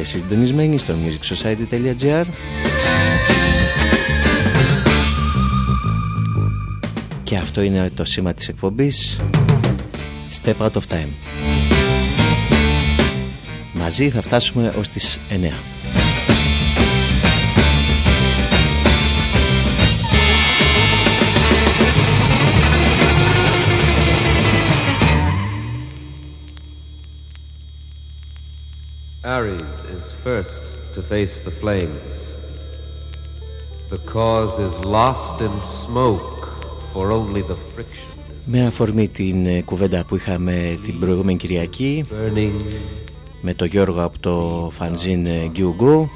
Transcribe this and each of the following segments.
Είστε συντονισμένοι στο musicsociety.gr Και αυτό είναι το σήμα της εκπομπής. Step Out of Time. Μαζί θα φτάσουμε ως τις 9 Aries is first to face the flames. The cause is lost in smoke, for only the friction. Με αφορμή την ε, κουβέντα που είχαμε την προηγούμενη Κυριακή Burning. με τον Γιώργο από το φανζίν Γκιουγκού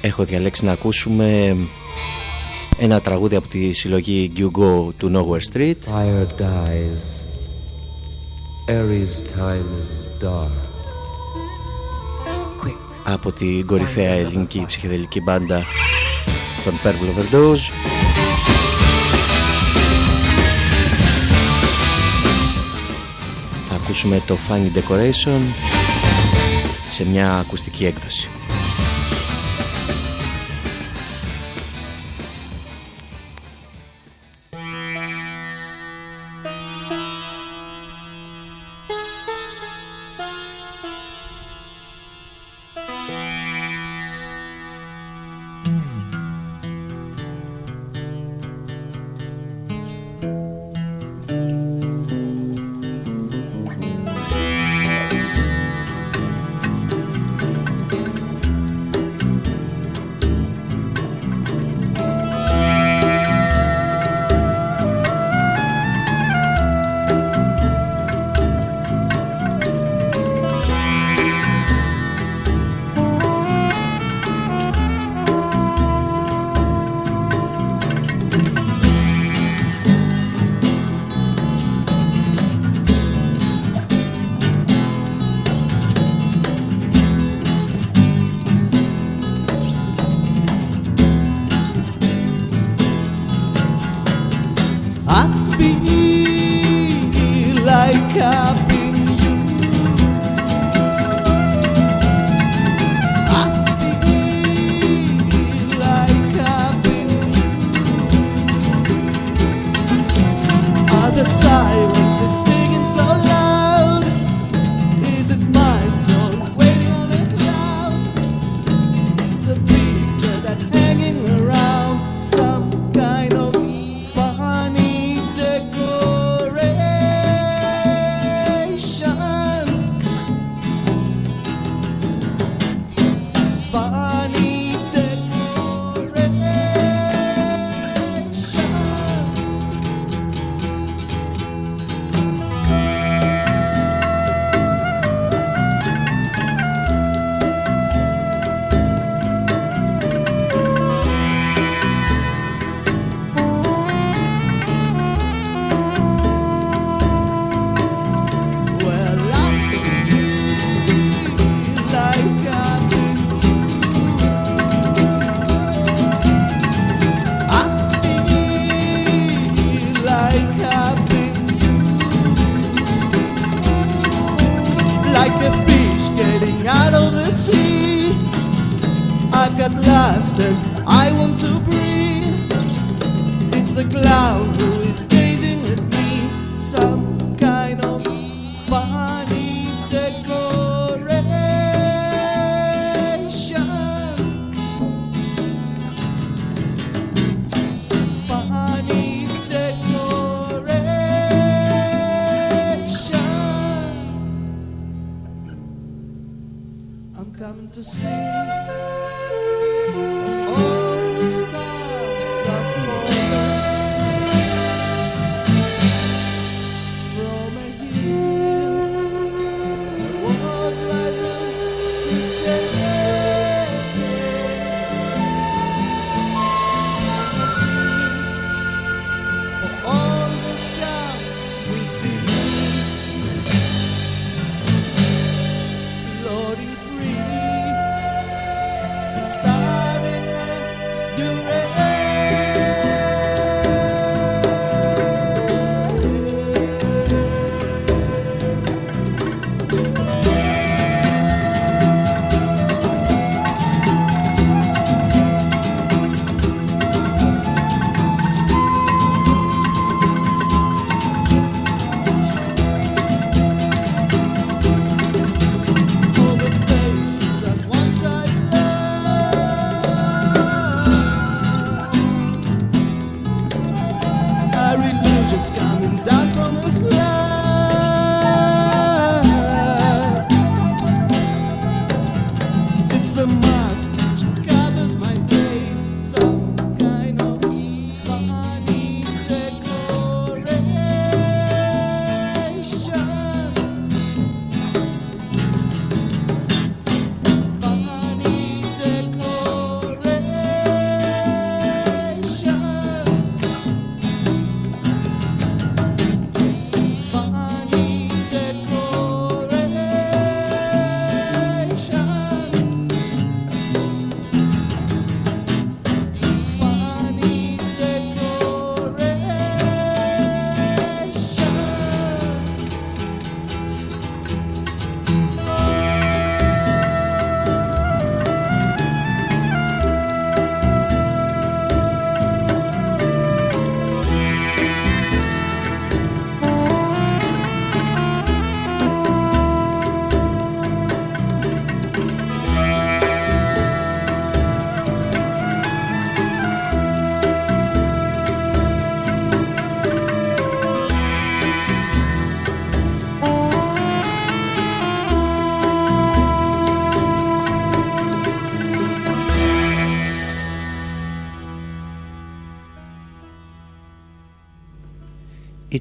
έχω διαλέξει να ακούσουμε ένα τραγούδι από τη συλλογή Go του Nowhere Street Fire dies από την κορυφαία ελληνική ψυχεδελική μπάντα των Purple Overdose. Θα ακούσουμε το Funny Decoration σε μια ακουστική έκδοση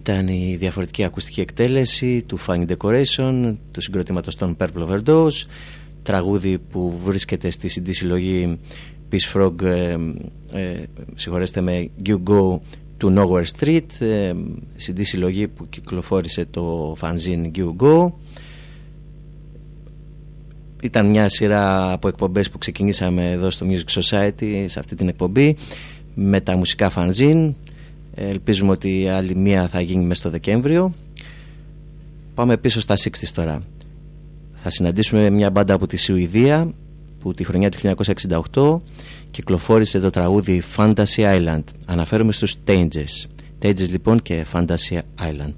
Ήταν η διαφορετική ακουστική εκτέλεση του Fine Decoration, του συγκροτήματος των Purple Overdose, τραγούδι που βρίσκεται στη CD συλλογή Peace Frog, ε, ε, συγχωρέστε με, You Go to Nowhere Street, ε, CD συλλογή που κυκλοφόρησε το fanzine You Go. Ήταν μια σειρά από εκπομπές που ξεκινήσαμε εδώ στο Music Society, σε αυτή την εκπομπή, με τα μουσικά fanzine Ελπίζουμε ότι άλλη μία θα γίνει μέσα στο Δεκέμβριο. Πάμε πίσω στα 60 τώρα. Θα συναντήσουμε μια μπάντα από τη Σουηδία που τη χρονιά του 1968 κυκλοφόρησε το τραγούδι Fantasy Island. Αναφέρομαι στους Tanges. Tanges λοιπόν και Fantasy Island.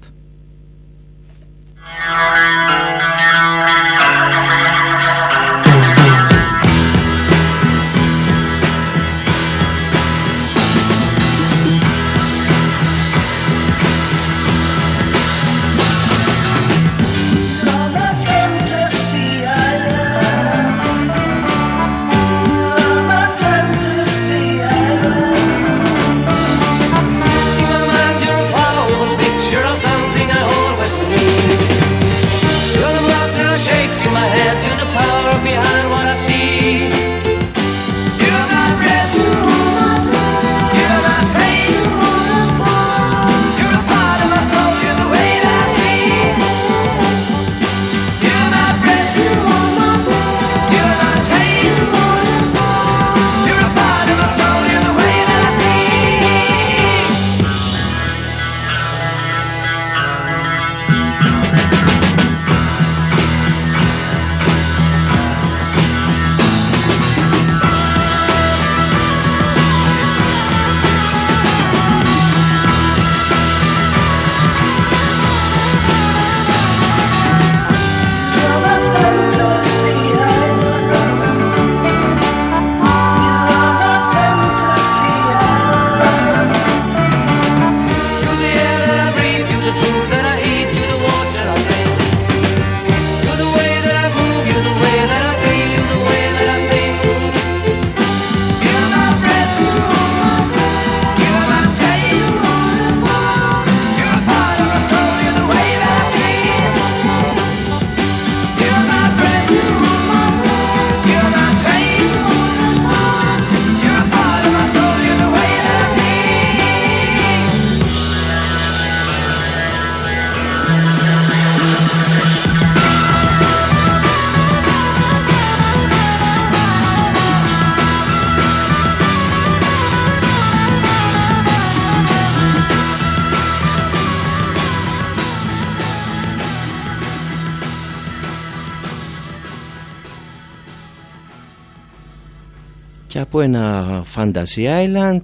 Από ένα Fantasy Island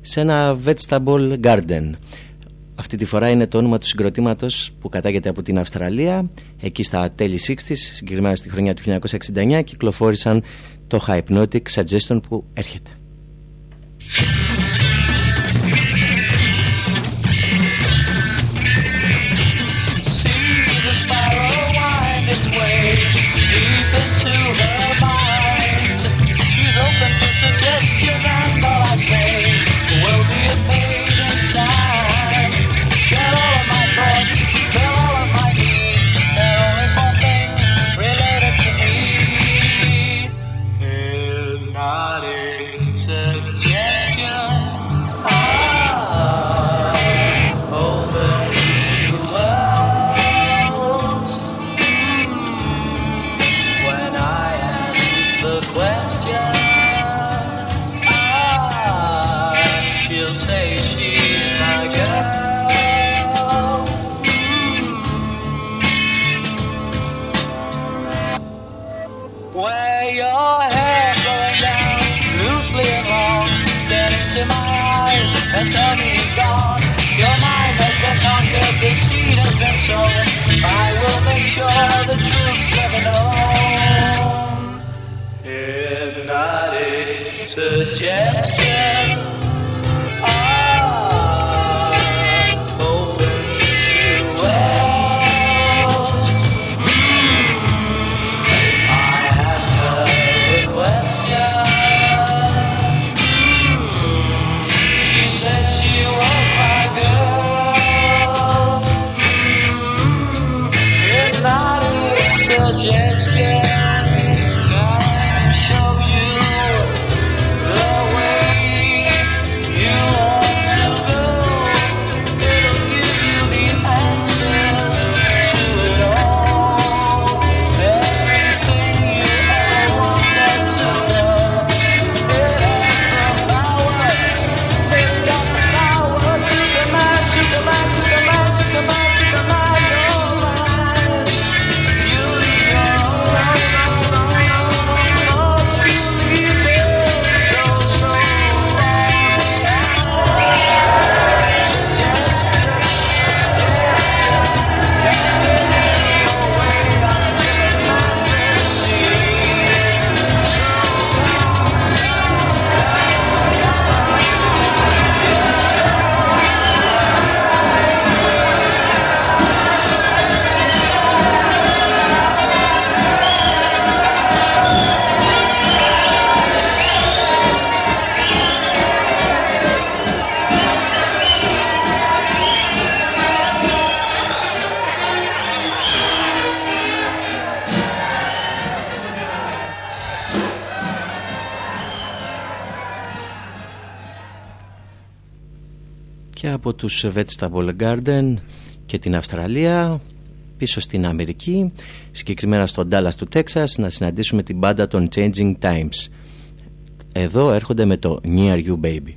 σε ένα Vegetable Garden. Αυτή τη φορά είναι το όνομα του συγκροτήματος που κατάγεται από την Αυστραλία. Εκεί στα τέλη 60 συγκεκριμένα στη χρονιά του 1969, κυκλοφόρησαν το Hypnotic Suggestion που έρχεται. Suggestion. Τους Vegetable Garden και την Αυστραλία πίσω στην Αμερική συγκεκριμένα στο Dallas του Τέξας να συναντήσουμε την μπάντα των Changing Times. Εδώ έρχονται με το Near You Baby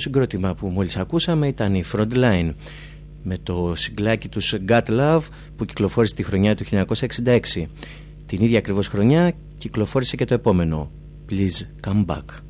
συγκρότημα που μόλις ακούσαμε ήταν η Frontline με το συγκλάκι τους Got Love που κυκλοφόρησε τη χρονιά του 1966. Την ίδια ακριβώς χρονιά κυκλοφόρησε και το επόμενο Please Come Back.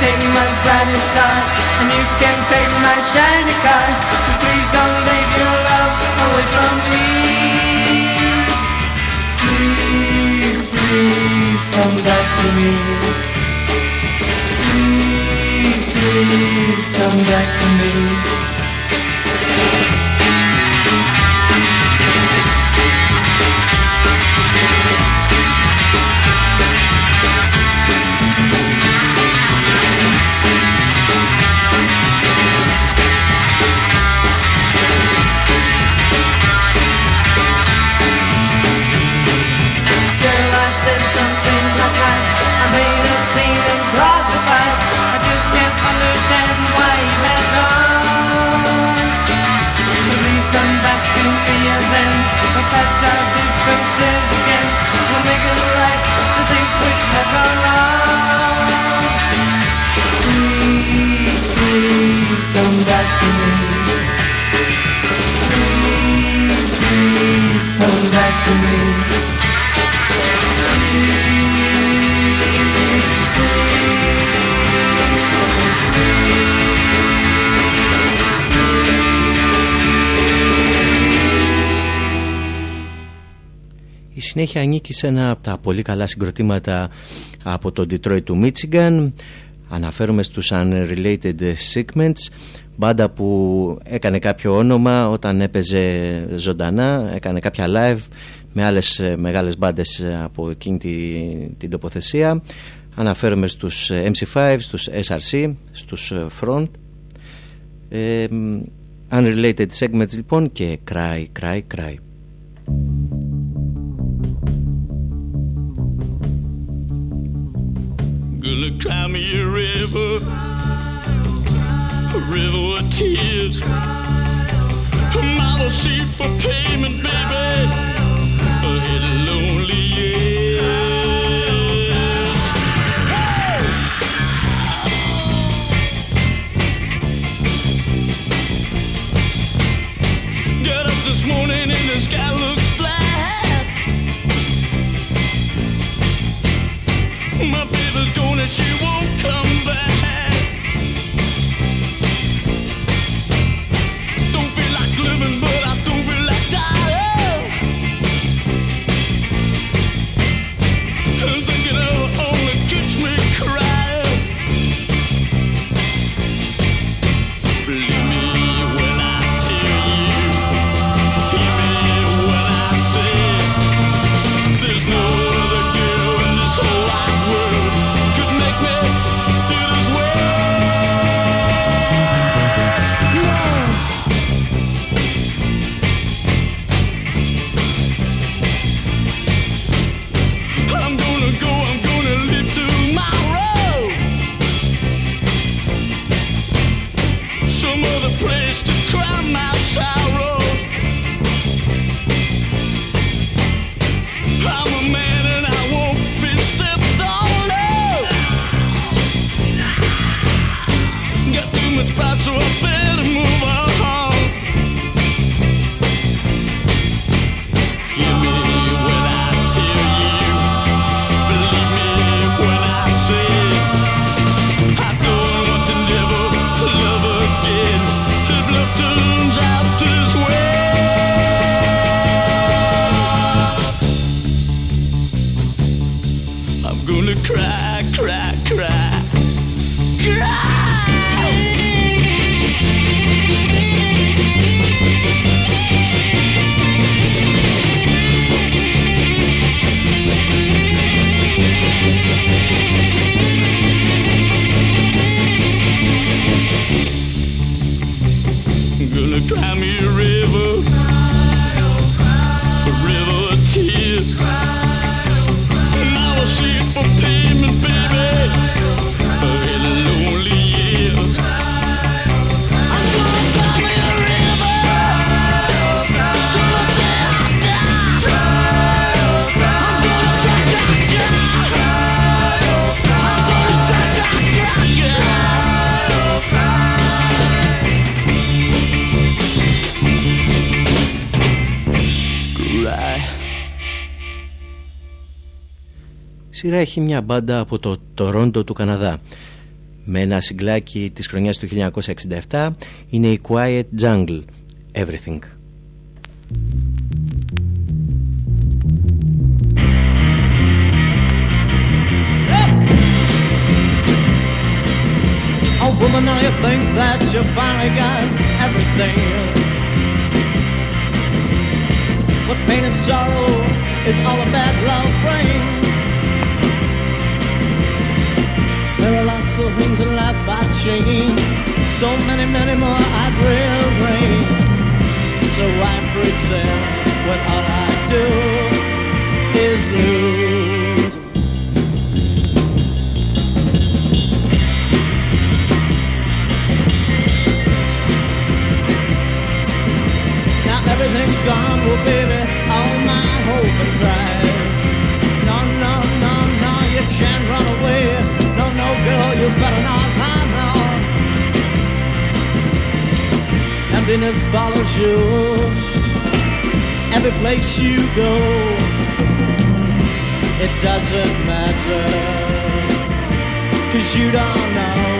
take my brand new star And you can take my shiny car. But please don't leave your love away from me. Please, please come back to me. Please, please come back to me. σε ένα από τα πολύ καλά συγκροτήματα από το Detroit του Michigan. Αναφέρομαι στους Unrelated Segments. Μπάντα που έκανε κάποιο όνομα όταν έπαιζε ζωντανά έκανε κάποια live με άλλες ε, μεγάλες μπάντες ε, από εκείνη την, τοποθεσία. Αναφέρομαι στους ε, MC5, στους SRC, στους Front. Unrelated Segments λοιπόν και Cry, Cry, Cry. Cry me a river, a river of tears. Mama, she prepared. Σειρά έχει μια μπάντα από το Τορόντο του Καναδά με ένα συγκλάκι της χρονιάς του 1967 είναι η Quiet Jungle Everything Oh, woman, now you think that you finally got everything. But pain and sorrow is all a bad love brings. Are things in life I change. So many, many more I'd rearrange. So I pretend when all I do is lose. Now everything's gone, well, baby, all my hope and pride. No, no, you better not hide on. Emptiness follows you every place you go. It doesn't matter, cause you don't know.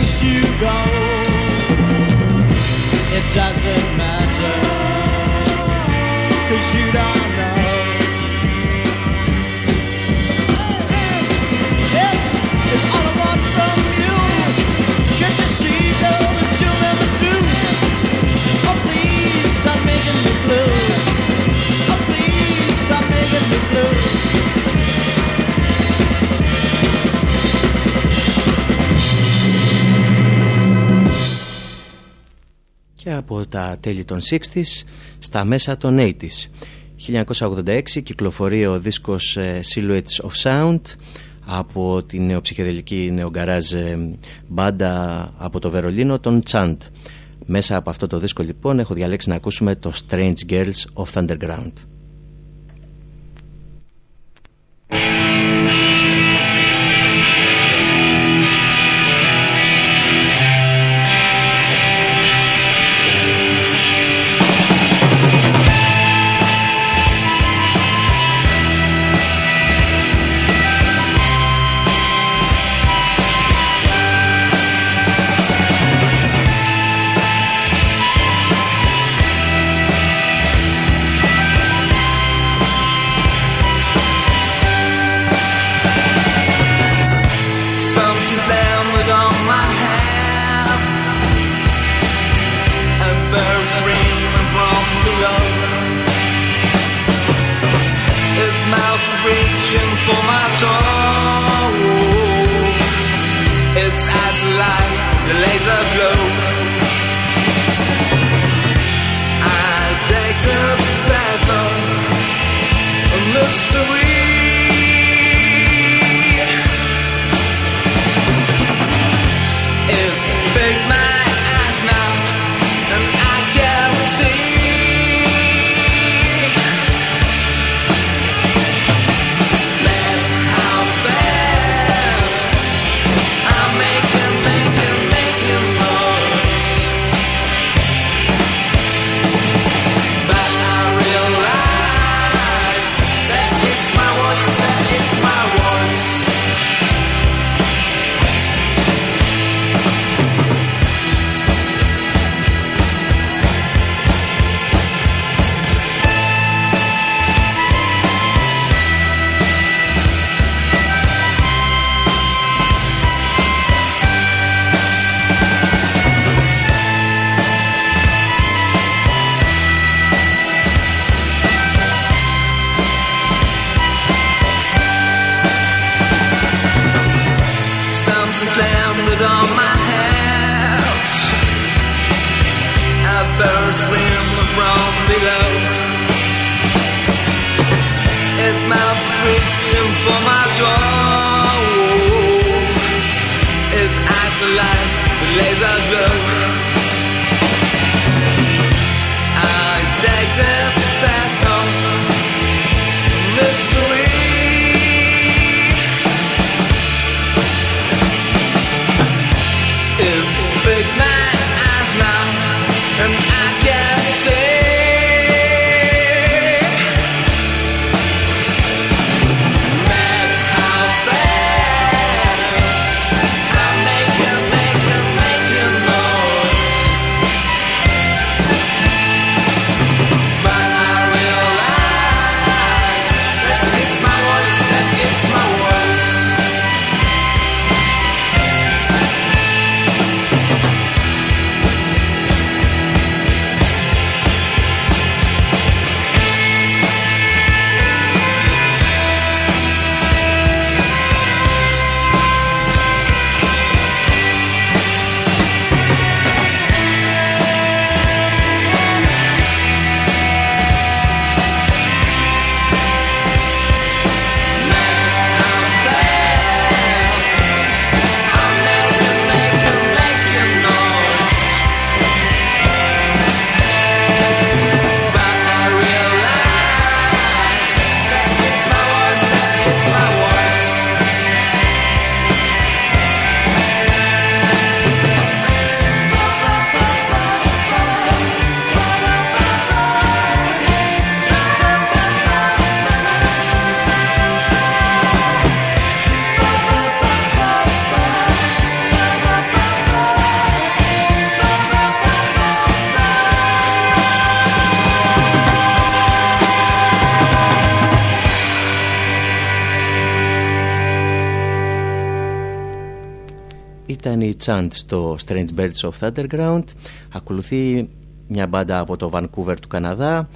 place you go, it doesn't matter. Cause you don't know. If, if all I want from you, can't you see, girl, that you'll never do? Oh, please, stop making me blue. Oh, please, stop making me blue. Από τα τέλη των 60s στα μέσα των 80s. 1986 κυκλοφορεί ο δίσκος ε, Silhouettes of Sound από την νεοψυχεδελική νεογκαράζ ε, μπάντα από το Βερολίνο, τον Chant. Μέσα από αυτό το δίσκο λοιπόν έχω διαλέξει να ακούσουμε το Strange Girls of Underground. Ήταν η Chant στο Strange Birds of Underground. Ακολουθεί μια μπάντα από το Vancouver του Καναδά.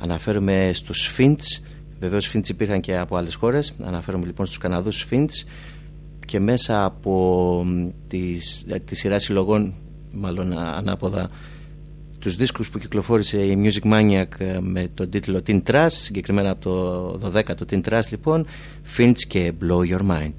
Αναφέρομαι στους Finch. Βεβαίως Finch υπήρχαν και από άλλες χώρες. Αναφέρομαι λοιπόν στους Καναδούς Finch και μέσα από τις, τη σειρά συλλογών, μάλλον α- ανάποδα, τους δίσκους που κυκλοφόρησε η Music Maniac ε, με τον τίτλο Teen Trash συγκεκριμένα από το 12ο Teen Trash λοιπόν Finch και Blow Your Mind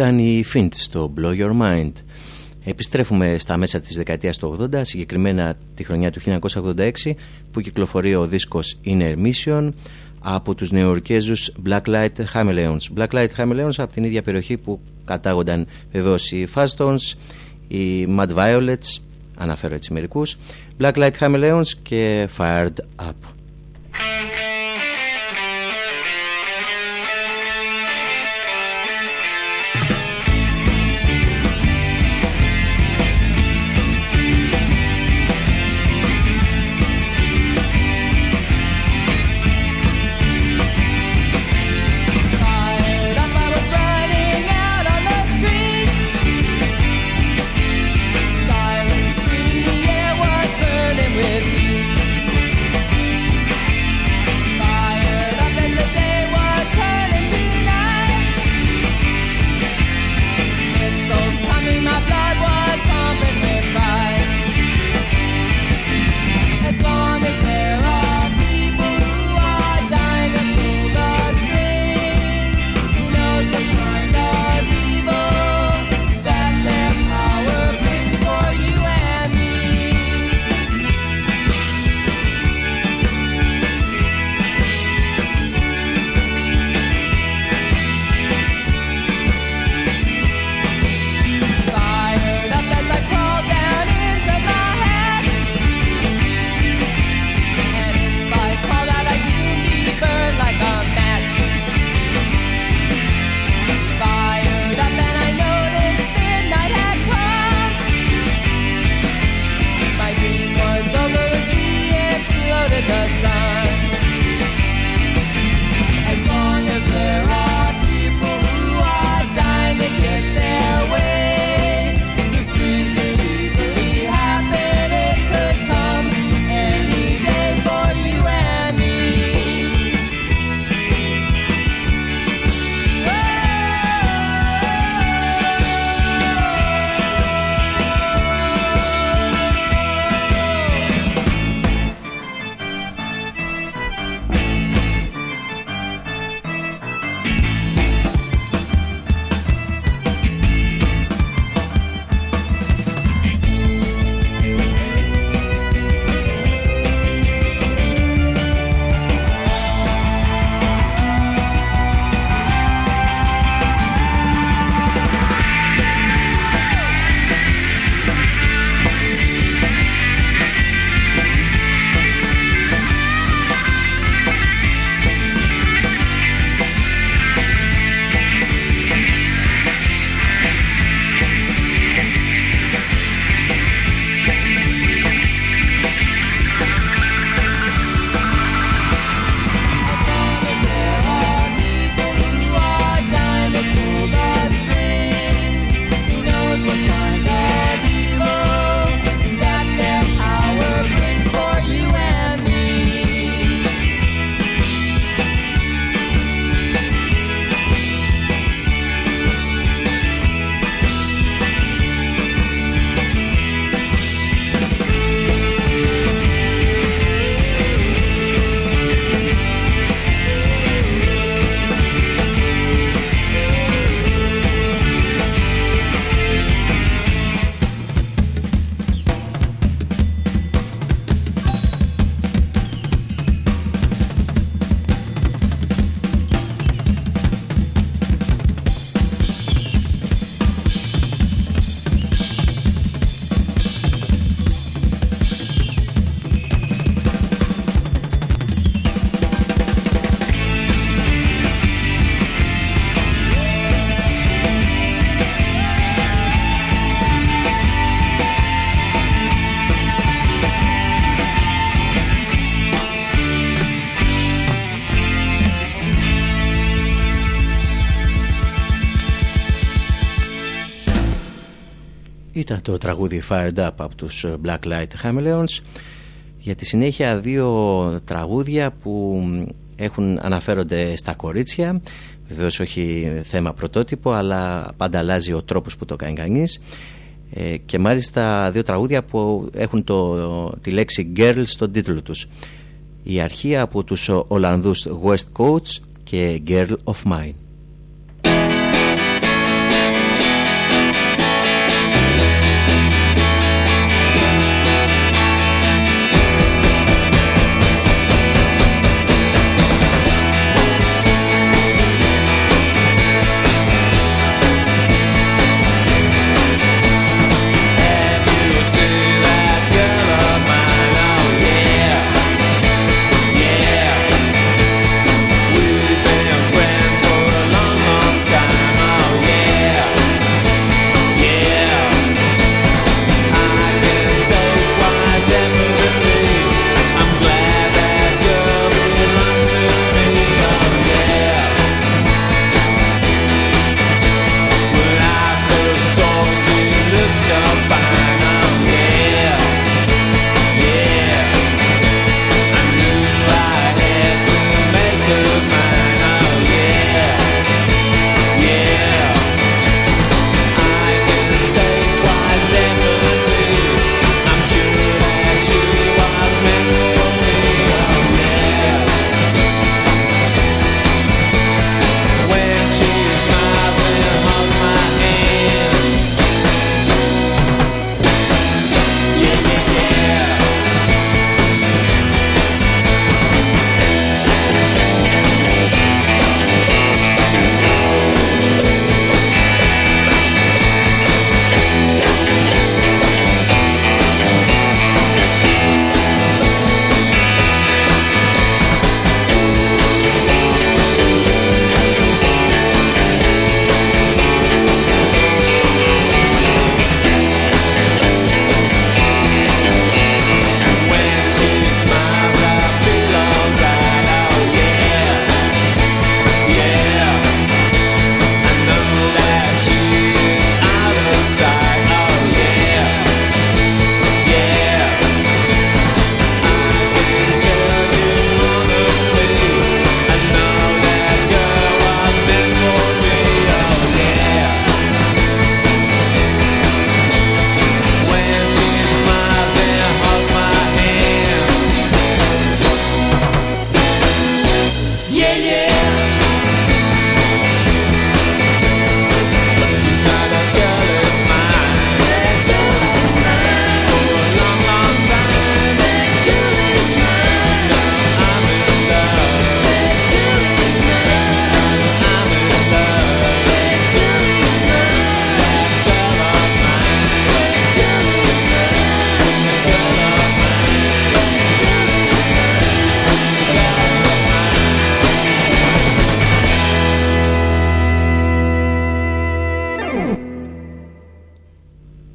Ήταν η Fint στο Blow Your Mind. Επιστρέφουμε στα μέσα της δεκαετίας του 80, συγκεκριμένα τη χρονιά του 1986 που κυκλοφορεί ο δίσκος Inner Mission από τους νεοορκέζους Blacklight Hameleons. Blacklight Hameleons από την ίδια περιοχή που κατάγονταν βεβαίως οι Fastons, οι Mad Violets, αναφέρω έτσι μερικούς, Blacklight Hameleons και Fired Up. Ήταν το τραγούδι Fired Up από τους Black Light Chameleons για τη συνέχεια δύο τραγούδια που έχουν αναφέρονται στα κορίτσια. Βεβαίως όχι θέμα πρωτότυπο αλλά πάντα αλλάζει ο τρόπος που το κάνει κανείς. Ε, και μάλιστα δύο τραγούδια που έχουν το, τη λέξη girl στον τίτλο τους. Η αρχή από τους Ολλανδούς West Coast και Girl of Mine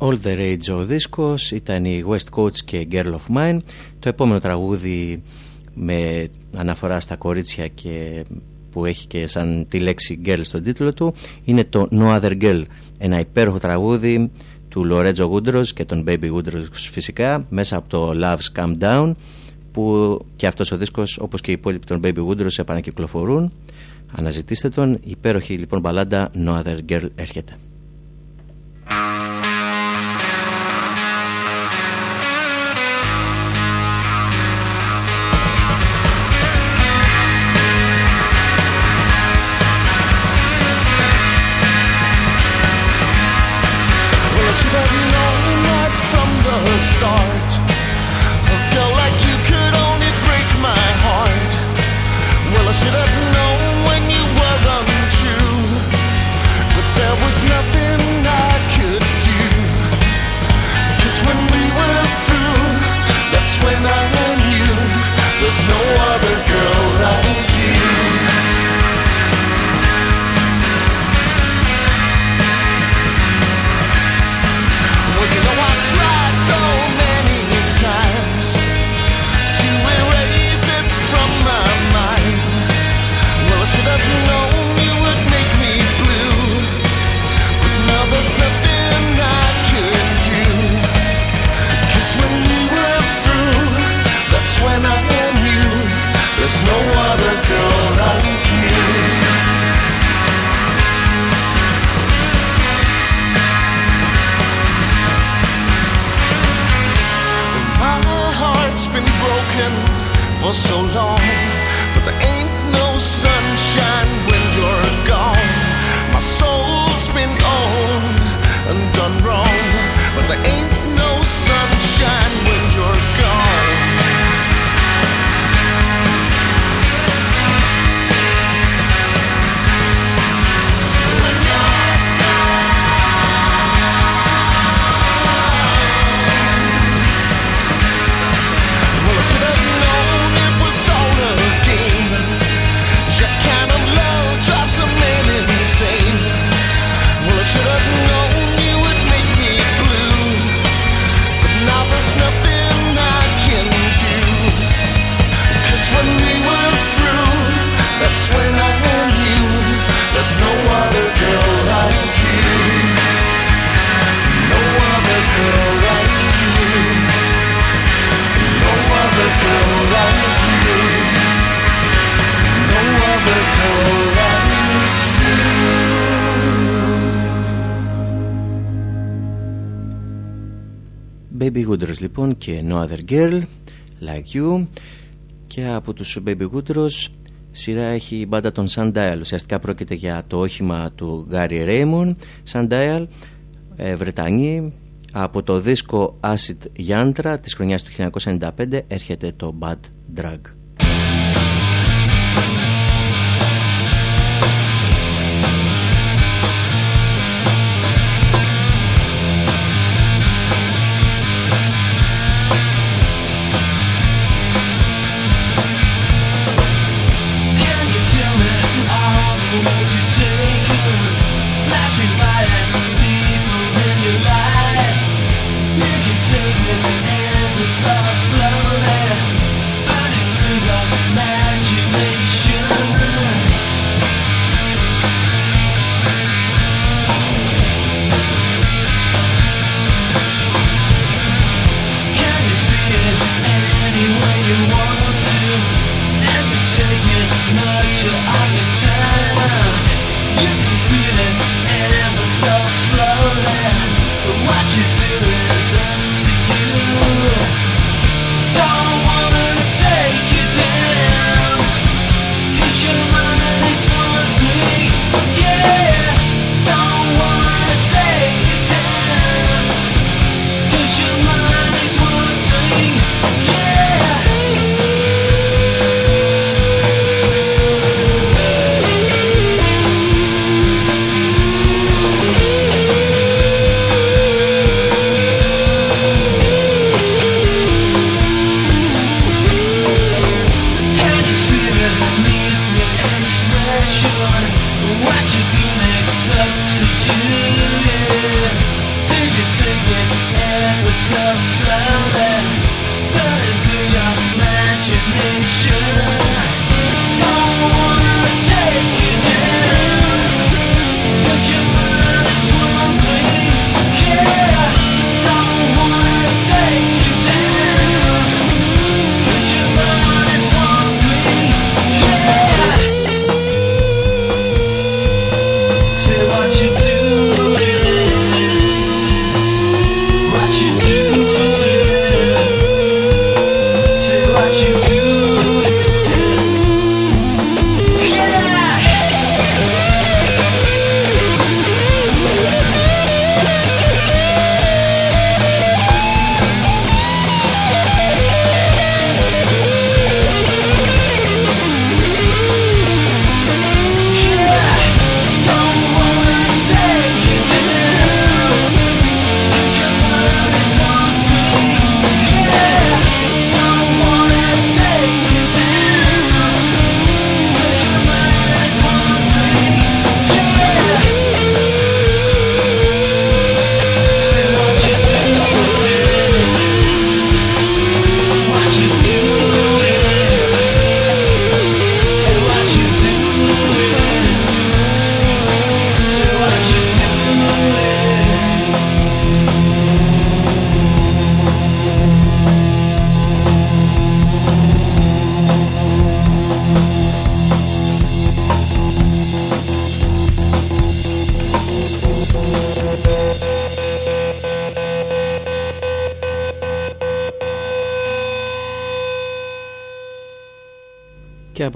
All the Rage ο δίσκος ήταν η West Coast και Girl of Mine. Το επόμενο τραγούδι με αναφορά στα κορίτσια και που έχει και σαν τη λέξη girl στον τίτλο του είναι το No Other Girl. Ένα υπέροχο τραγούδι του Λορέτζο Γούντρος και τον Baby Γούντρος φυσικά μέσα από το Love's Calm Down που και αυτός ο δίσκος όπως και οι υπόλοιποι των Baby Γούντρος επανακυκλοφορούν. Αναζητήστε τον. Η υπέροχη λοιπόν μπαλάντα No Other Girl έρχεται star. και No Other Girl Like You. Και από τους Baby Woodros σειρά έχει η μπάντα των Sundial. Ουσιαστικά πρόκειται για το όχημα του Gary Raymond. Sundial ε, Βρετανή. Από το δίσκο Acid Yantra της χρονιάς του 1995 έρχεται το Bad Drug.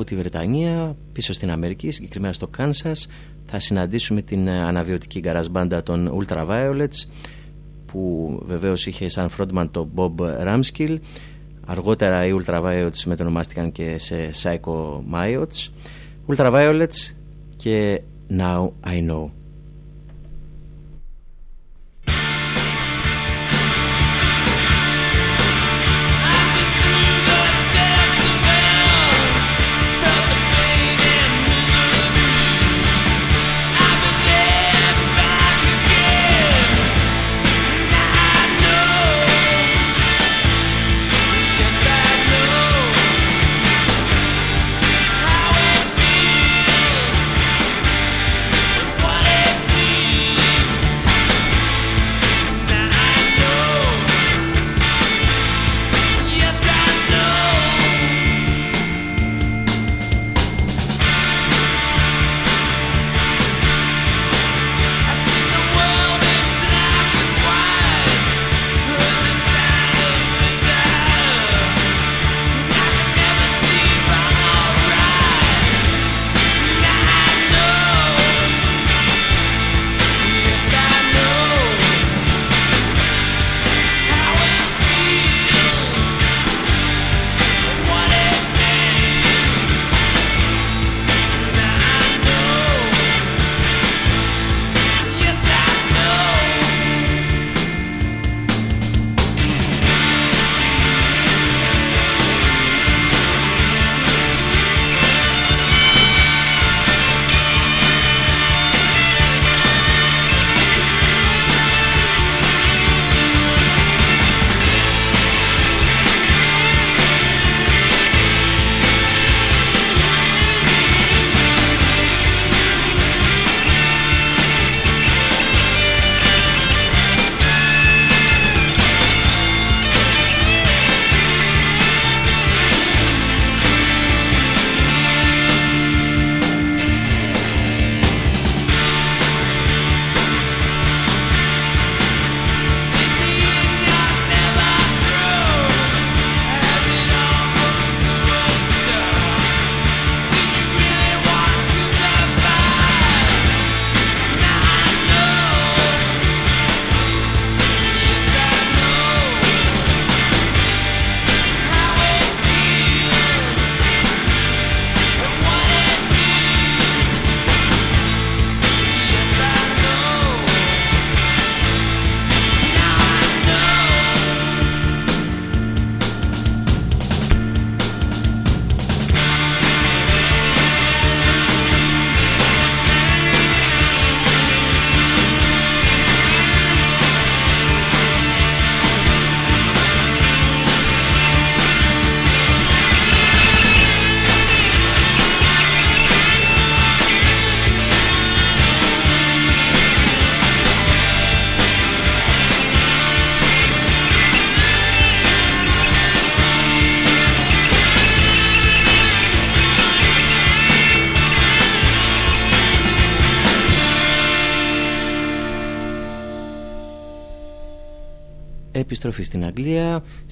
Τη Βρετανία πίσω στην Αμερική, συγκεκριμένα στο Κάνσας, θα συναντήσουμε την ε, αναβιωτική garage μπάντα των Ultraviolets που βεβαίως είχε σαν frontman τον Bob Ramskill. Αργότερα οι Ultraviolets μετονομάστηκαν και σε Psycho Myots. Ultraviolets και Now I Know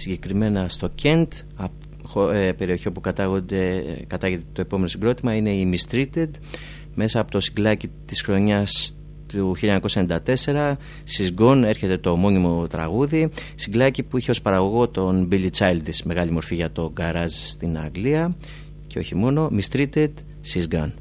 συγκεκριμένα στο Κέντ, ε, περιοχή όπου κατάγονται, κατάγεται το επόμενο συγκρότημα, είναι η Mistreated, μέσα από το συγκλάκι της χρονιάς του 1994 Σισγκόν έρχεται το μόνιμο τραγούδι. Συγκλάκι που είχε ως παραγωγό τον Billy Childish μεγάλη μορφή για το γκαράζ στην Αγγλία. Και όχι μόνο Mistreated Sisgon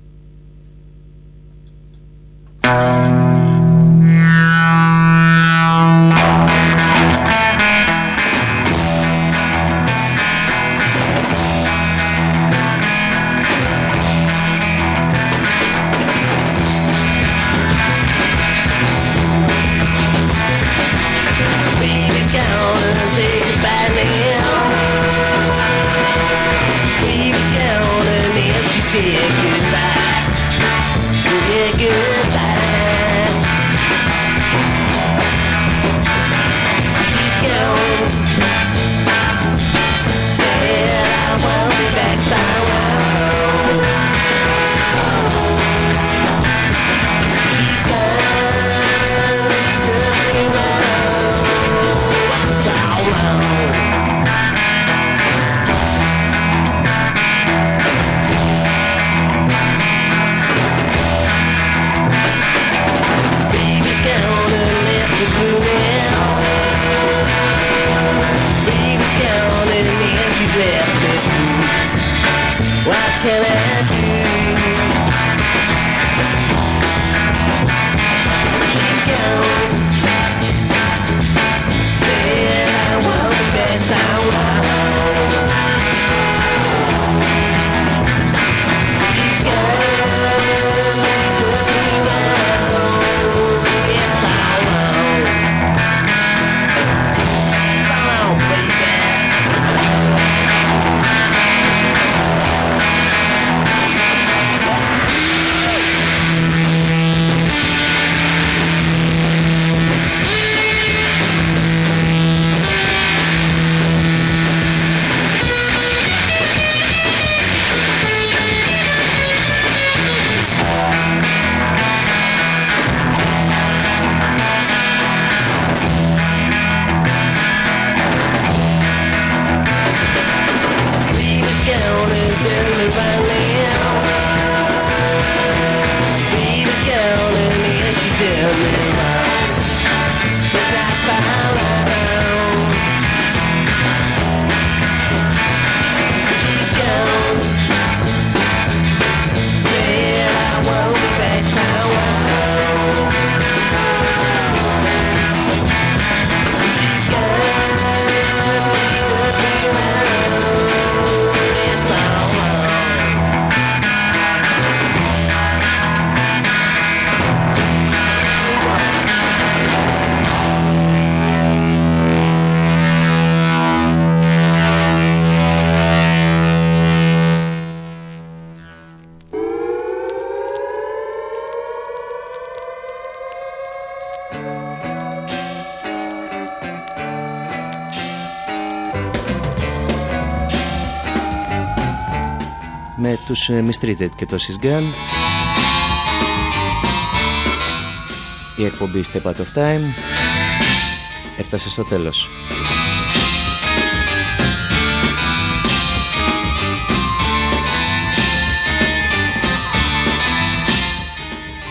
τους ε, Mistreated και το Sisgan η εκπομπή Step Out of Time έφτασε στο τέλος.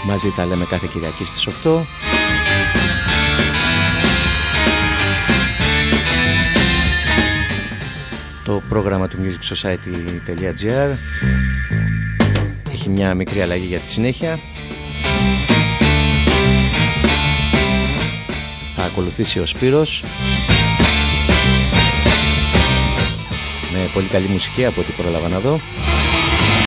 Μαζί τα λέμε κάθε Κυριακή στις 8 Το πρόγραμμα του musicsociety.gr έχει μια μικρή αλλαγή για τη συνέχεια. Θα ακολουθήσει ο Σπύρος με πολύ καλή μουσική από ό,τι πρόλαβα να δω.